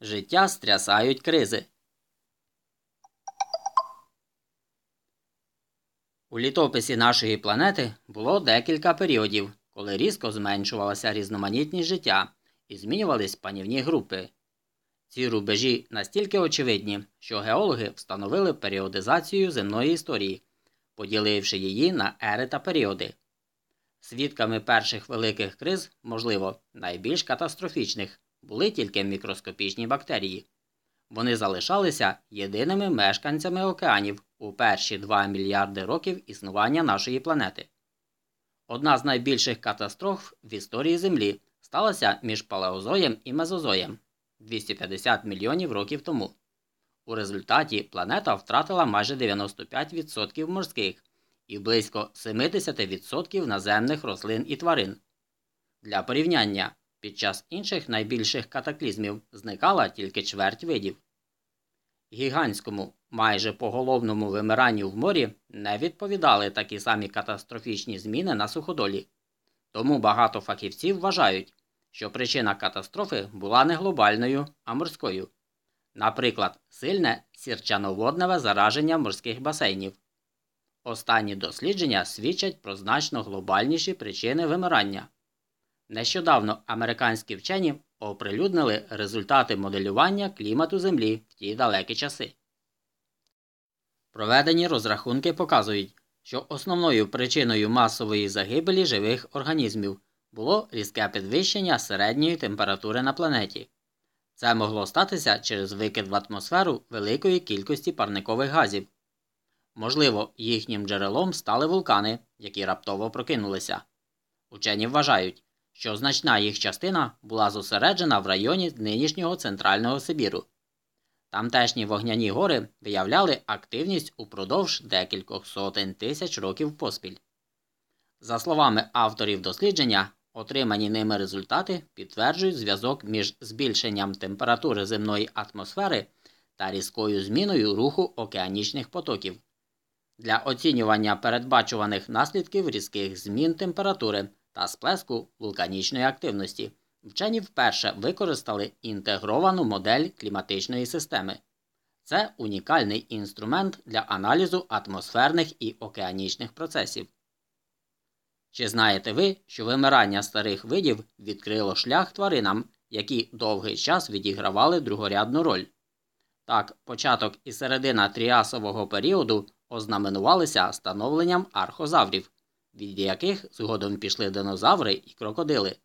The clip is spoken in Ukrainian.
Життя стрясають кризи. У літописі нашої планети було декілька періодів, коли різко зменшувалася різноманітність життя і змінювались панівні групи. Ці рубежі настільки очевидні, що геологи встановили періодизацію земної історії, поділивши її на ери та періоди. Свідками перших великих криз, можливо, найбільш катастрофічних, були тільки мікроскопічні бактерії. Вони залишалися єдиними мешканцями океанів у перші 2 мільярди років існування нашої планети. Одна з найбільших катастроф в історії Землі сталася між палеозоєм і мезозоєм 250 мільйонів років тому. У результаті планета втратила майже 95% морських і близько 70% наземних рослин і тварин. Для порівняння, під час інших найбільших катаклізмів зникала тільки чверть видів. Гігантському, майже поголовному вимиранню в морі не відповідали такі самі катастрофічні зміни на суходолі. Тому багато фахівців вважають, що причина катастрофи була не глобальною, а морською. Наприклад, сильне сірчановодневе зараження морських басейнів. Останні дослідження свідчать про значно глобальніші причини вимирання. Нещодавно американські вчені оприлюднили результати моделювання клімату Землі в ті далекі часи. Проведені розрахунки показують, що основною причиною масової загибелі живих організмів було різке підвищення середньої температури на планеті. Це могло статися через викид в атмосферу великої кількості парникових газів. Можливо, їхнім джерелом стали вулкани, які раптово прокинулися. Учені вважають, що значна їх частина була зосереджена в районі нинішнього центрального Сибіру. Тамтешні вогняні гори виявляли активність упродовж декількох сотень тисяч років поспіль. За словами авторів дослідження, отримані ними результати підтверджують зв'язок між збільшенням температури земної атмосфери та різкою зміною руху океанічних потоків. Для оцінювання передбачуваних наслідків різких змін температури та сплеску вулканічної активності вчені вперше використали інтегровану модель кліматичної системи. Це унікальний інструмент для аналізу атмосферних і океанічних процесів. Чи знаєте ви, що вимирання старих видів відкрило шлях тваринам, які довгий час відігравали другорядну роль? Так, початок і середина тріасового періоду ознаменувалися становленням архозаврів, від яких згодом пішли динозаври і крокодили.